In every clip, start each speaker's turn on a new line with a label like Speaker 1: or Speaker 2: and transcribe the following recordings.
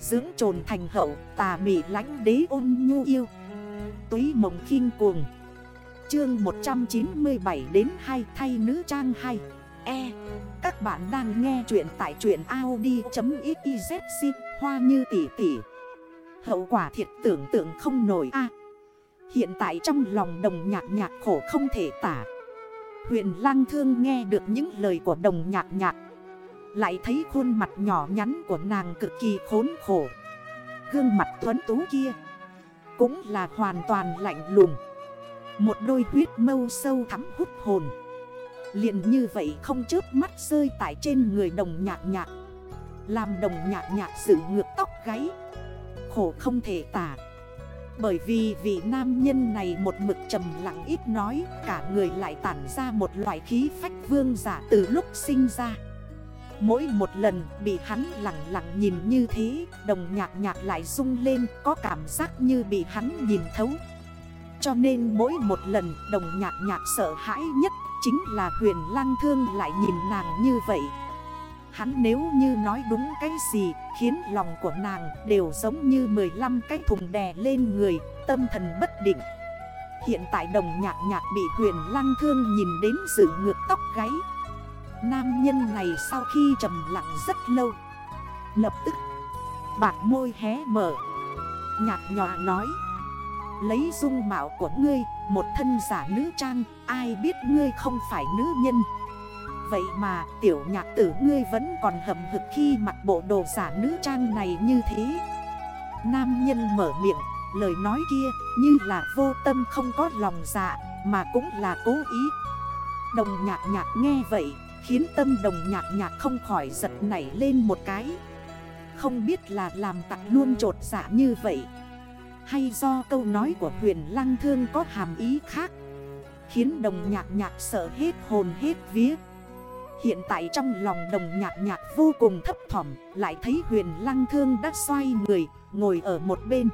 Speaker 1: Dưỡng trồn thành hậu, tà mị lánh đế ôn nhu yêu. Túy mộng khinh cuồng. Chương 197 đến 2 thay nữ trang 2 E. Các bạn đang nghe chuyện tại truyện Audi.xyz Hoa như tỷ tỷ. Hậu quả thiệt tưởng tượng không nổi a. Hiện tại trong lòng đồng nhạc nhạc khổ không thể tả. Huyền lang thương nghe được những lời của đồng nhạc nhạc. Lại thấy khuôn mặt nhỏ nhắn của nàng cực kỳ khốn khổ. Gương mặt tuấn tú kia Cũng là hoàn toàn lạnh lùng. Một đôi huyết mâu sâu thắm hút hồn. Liền như vậy không chớp mắt rơi tại trên người đồng nhạc nhạc. Làm đồng nhạc nhạc sự ngược tóc gáy. Khổ không thể tả. Bởi vì vị nam nhân này một mực trầm lặng ít nói, Cả người lại tản ra một loại khí phách vương giả từ lúc sinh ra. Mỗi một lần bị hắn lặng lặng nhìn như thế, Đồng nhạc nhạc lại rung lên, có cảm giác như bị hắn nhìn thấu. Cho nên mỗi một lần đồng nhạc nhạc sợ hãi nhất Chính là huyền lang thương lại nhìn nàng như vậy. Hắn nếu như nói đúng cái gì, Khiến lòng của nàng đều giống như 15 cái thùng đè lên người, Tâm thần bất định. Hiện tại đồng nhạc nhạc bị huyền lăng thương nhìn đến sự ngược tóc gáy Nam nhân này sau khi trầm lặng rất lâu, Lập tức Bạc môi hé mở Nhạc nhòa nói, Lấy dung mạo của ngươi, Một thân giả nữ trang, Ai biết ngươi không phải nữ nhân? Vậy mà tiểu nhạc tử ngươi vẫn còn hầm hực khi mặc bộ đồ giả nữ trang này như thế. Nam nhân mở miệng, Lời nói kia như là vô tâm không có lòng dạ Mà cũng là cố ý. Đồng nhạc nhạc nghe vậy Khiến tâm đồng nhạc nhạc không khỏi giật nảy lên một cái. Không biết là làm tặng luôn trột dạ như vậy, Hay do câu nói của huyền lăng thương có hàm ý khác, Khiến đồng nhạc nhạc sợ hết hồn hết vía. Hiện tại trong lòng đồng nhạc nhạc vô cùng thấp thỏm, Lại thấy huyền lăng thương đã xoay người, Ngồi ở một bên.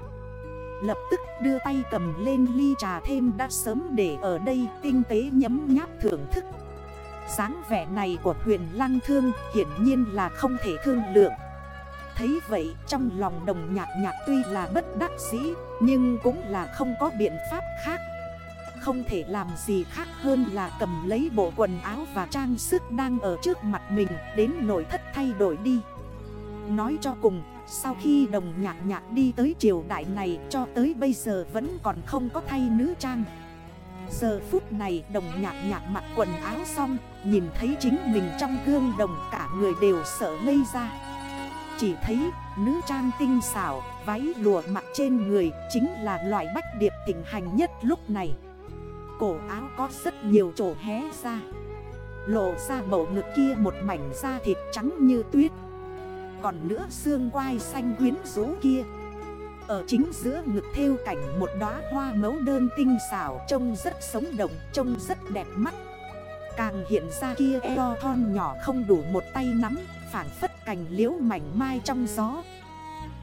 Speaker 1: Lập tức đưa tay cầm lên ly trà thêm đã sớm để ở đây tinh tế nhấm nháp thưởng thức dáng vẻ này của huyền lăng thương hiển nhiên là không thể thương lượng. Thấy vậy, trong lòng đồng nhạc nhạc tuy là bất đắc dĩ, Nhưng cũng là không có biện pháp khác. Không thể làm gì khác hơn là cầm lấy bộ quần áo và trang sức đang ở trước mặt mình, Đến nội thất thay đổi đi. Nói cho cùng, sau khi đồng nhạc nhạc đi tới triều đại này, cho tới bây giờ vẫn còn không có thay nữ trang. Giờ phút này đồng nhạc nhạc mặc quần áo xong, Nhìn thấy chính mình trong gương đồng cả người đều sợ ngây ra. Chỉ thấy nữ trang tinh xảo, Váy lùa mặc trên người chính là loại bách điệp tình hành nhất lúc này. Cổ áo có rất nhiều chỗ hé ra. Lộ ra bầu ngực kia một mảnh da thịt trắng như tuyết. Còn nữa xương quai xanh quyến rũ kia ở chính giữa ngực theo cảnh một đóa hoa mấu đơn tinh xảo Trông rất sống động, trông rất đẹp mắt. Càng hiện ra kia eo thon nhỏ không đủ một tay nắm Phản phất cành liễu mảnh mai trong gió.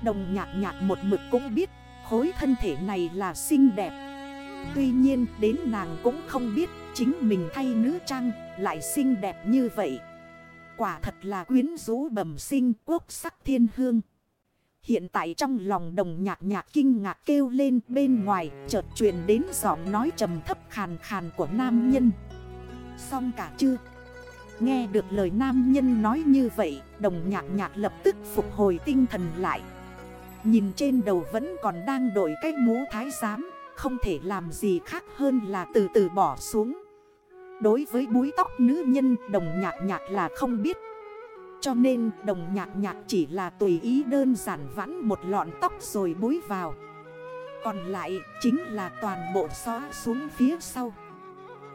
Speaker 1: Đồng nhạc nhạc một mực cũng biết Khối thân thể này là xinh đẹp. Tuy nhiên đến nàng cũng không biết Chính mình thay nữ trang lại xinh đẹp như vậy. Quả thật là quyến rũ bẩm sinh quốc sắc thiên hương. Hiện tại trong lòng đồng nhạc nhạc kinh ngạc kêu lên bên ngoài, Chợt truyền đến giọng nói trầm thấp khàn khàn của nam nhân. Xong cả chưa? Nghe được lời nam nhân nói như vậy, Đồng nhạc nhạc lập tức phục hồi tinh thần lại. Nhìn trên đầu vẫn còn đang đổi cái mũ thái giám, Không thể làm gì khác hơn là từ từ bỏ xuống. Đối với búi tóc nữ nhân, đồng nhạc nhạc là không biết cho nên đồng nhạc nhạc chỉ là tùy ý đơn giản vắn một lọn tóc rồi búi vào. Còn lại chính là toàn bộ xóa xuống phía sau.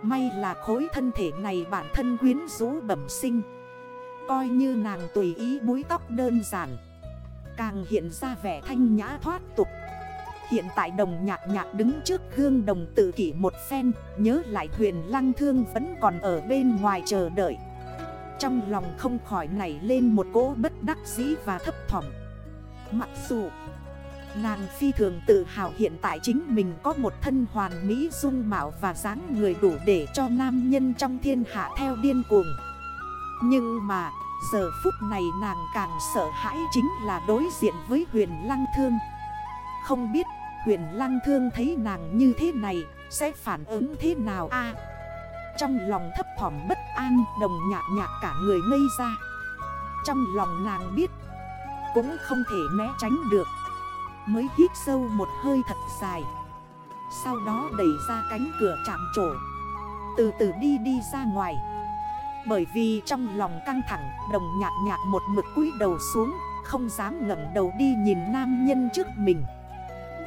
Speaker 1: May là khối thân thể này bản thân quyến rũ bẩm sinh. Coi như nàng tùy ý búi tóc đơn giản. Càng hiện ra vẻ thanh nhã thoát tục. Hiện tại đồng nhạc nhạc đứng trước gương đồng tự kỷ một phen, Nhớ lại thuyền lăng thương vẫn còn ở bên ngoài chờ đợi trong lòng không khỏi nảy lên một cỗ bất đắc dĩ và thấp thỏm. Mặc dù, Nàng phi thường tự hào hiện tại chính mình có một thân hoàn mỹ dung mạo và dáng người đủ để cho nam nhân trong thiên hạ theo điên cuồng. Nhưng mà, Giờ phút này nàng càng sợ hãi chính là đối diện với huyền lăng thương. Không biết, huyền lăng thương thấy nàng như thế này, Sẽ phản ứng thế nào a? Trong lòng thấp thỏm bất an, Đồng nhạc nhạc cả người ngây ra. Trong lòng nàng biết, Cũng không thể né tránh được. Mới hít sâu một hơi thật dài. Sau đó đẩy ra cánh cửa chạm trổ. Từ từ đi đi ra ngoài. Bởi vì trong lòng căng thẳng, Đồng nhạc nhạc một mực cúi đầu xuống, Không dám ngẩng đầu đi nhìn nam nhân trước mình.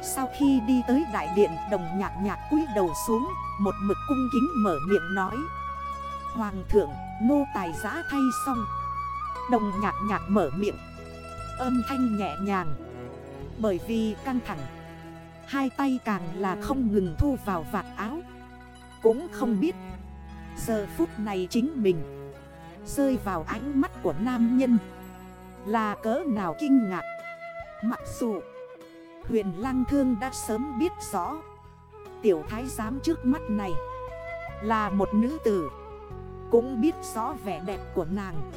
Speaker 1: Sau khi đi tới đại điện, Đồng nhạc nhạc cúi đầu xuống, Một mực cung kính mở miệng nói. Hoàng thượng, nô tài giã thay xong. Đồng nhạc nhạc mở miệng. Âm thanh nhẹ nhàng. Bởi vì căng thẳng, Hai tay càng là không ngừng thu vào vạt áo. Cũng không biết, Giờ phút này chính mình Rơi vào ánh mắt của nam nhân Là cỡ nào kinh ngạc. Mặc dù Huyền Lăng Thương đã sớm biết rõ. Tiểu thái giám trước mắt này Là một nữ tử, Cũng biết rõ vẻ đẹp của nàng,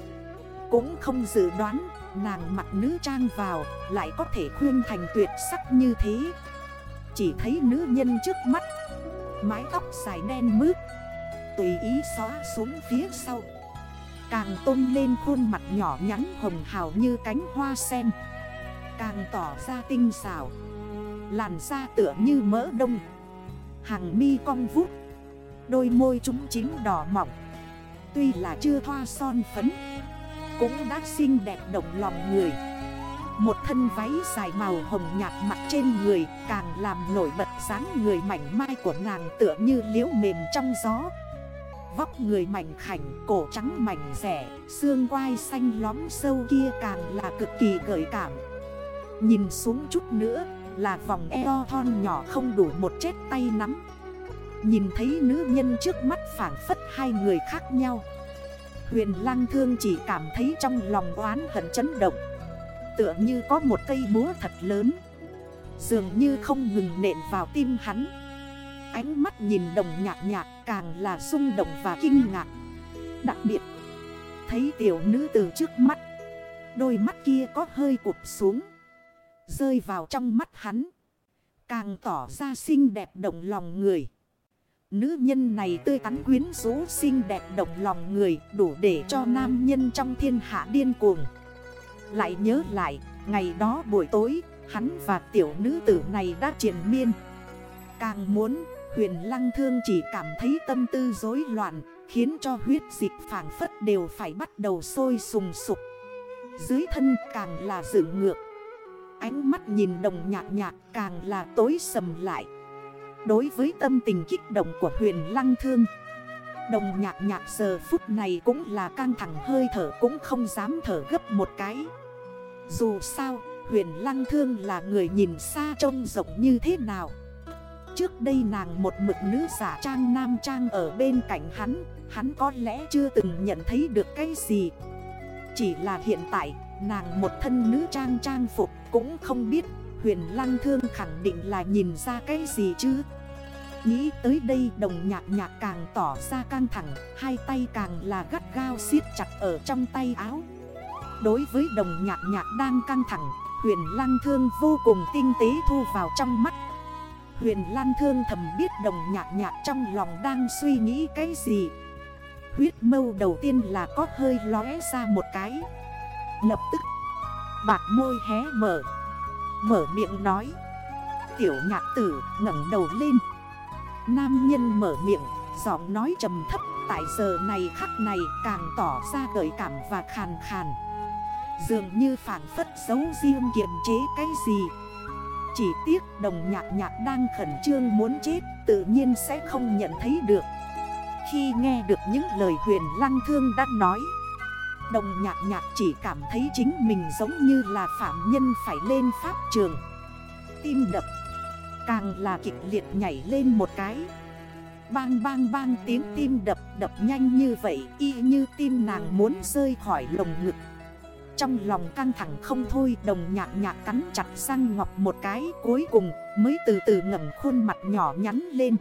Speaker 1: Cũng không dự đoán Nàng mặc nữ trang vào Lại có thể khuyên thành tuyệt sắc như thế. Chỉ thấy nữ nhân trước mắt, Mái tóc dài đen mướt, Tùy ý xóa xuống phía sau, Càng tôn lên khuôn mặt nhỏ nhắn hồng hào như cánh hoa sen. Càng tỏ ra tinh xảo. Làn da tựa như mỡ đông. Hàng mi cong vút. Đôi môi chúng chính đỏ mỏng Tuy là chưa thoa son phấn Cũng đã xinh đẹp động lòng người. Một thân váy dài màu hồng nhạt mặt trên người Càng làm nổi bật dáng người mảnh mai của nàng tựa như liễu mềm trong gió. Vóc người mảnh khảnh, cổ trắng mảnh rẻ Xương quai xanh lóm sâu kia càng là cực kỳ gợi cảm. Nhìn xuống chút nữa là vòng eo thon nhỏ không đủ một chết tay nắm. Nhìn thấy nữ nhân trước mắt phản phất hai người khác nhau. Huyền lang Thương chỉ cảm thấy trong lòng oán hận chấn động. Tựa như có một cây búa thật lớn. Dường như không ngừng nện vào tim hắn. Ánh mắt nhìn đồng nhạc nhạc càng là rung động và kinh ngạc. Đặc biệt, Thấy tiểu nữ từ trước mắt, Đôi mắt kia có hơi cụp xuống. Rơi vào trong mắt hắn. Càng tỏ ra xinh đẹp động lòng người. Nữ nhân này tươi tắn quyến rũ xinh đẹp động lòng người, Đủ để cho nam nhân trong thiên hạ điên cuồng. Lại nhớ lại, Ngày đó buổi tối, Hắn và tiểu nữ tử này đã triển miên. Càng muốn, Huyền lăng thương chỉ cảm thấy tâm tư rối loạn, Khiến cho huyết dịch phản phất đều phải bắt đầu sôi sùng sục. Dưới thân càng là dựng ngược. Ánh mắt nhìn đồng nhạc nhạc càng là tối sầm lại. Đối với tâm tình kích động của huyền lăng thương, Đồng nhạc nhạc giờ phút này cũng là căng thẳng hơi thở cũng không dám thở gấp một cái. Dù sao, huyền lăng thương là người nhìn xa trông rộng như thế nào? Trước đây nàng một mực nữ giả trang nam trang ở bên cạnh hắn Hắn có lẽ chưa từng nhận thấy được cái gì. Chỉ là hiện tại, nàng một thân nữ trang trang phục cũng không biết, Huyền Lăng Thương khẳng định là nhìn ra cái gì chứ? Nghĩ tới đây đồng nhạc nhạc càng tỏ ra căng thẳng, Hai tay càng là gắt gao siết chặt ở trong tay áo. Đối với đồng nhạc nhạc đang căng thẳng, Huyền Lăng Thương vô cùng tinh tế thu vào trong mắt. Huyền Lan Thương thầm biết đồng nhạc nhạc trong lòng đang suy nghĩ cái gì. Huyết mâu đầu tiên là có hơi lóe ra một cái. Lập tức Bạc môi hé mở. Mở miệng nói. Tiểu nhạc tử ngẩng đầu lên. Nam nhân mở miệng, Giọng nói trầm thấp. Tại giờ này khắc này càng tỏ ra gợi cảm và khàn khàn. Dường như phản phất giấu riêng kiềm chế cái gì. Chỉ tiếc đồng nhạc nhạc đang khẩn trương muốn chết, Tự nhiên sẽ không nhận thấy được. Khi nghe được những lời huyền lăng thương đã nói Đồng nhạc nhạc chỉ cảm thấy chính mình giống như là phạm nhân phải lên pháp trường. Tim đập, Càng là kịch liệt nhảy lên một cái. Bang bang bang, tiếng tim đập đập nhanh như vậy, Y như tim nàng muốn rơi khỏi lồng ngực. Trong lòng căng thẳng không thôi, Đồng nhạc nhạc cắn chặt răng ngọc một cái, Cuối cùng mới từ từ ngẩng khuôn mặt nhỏ nhắn lên.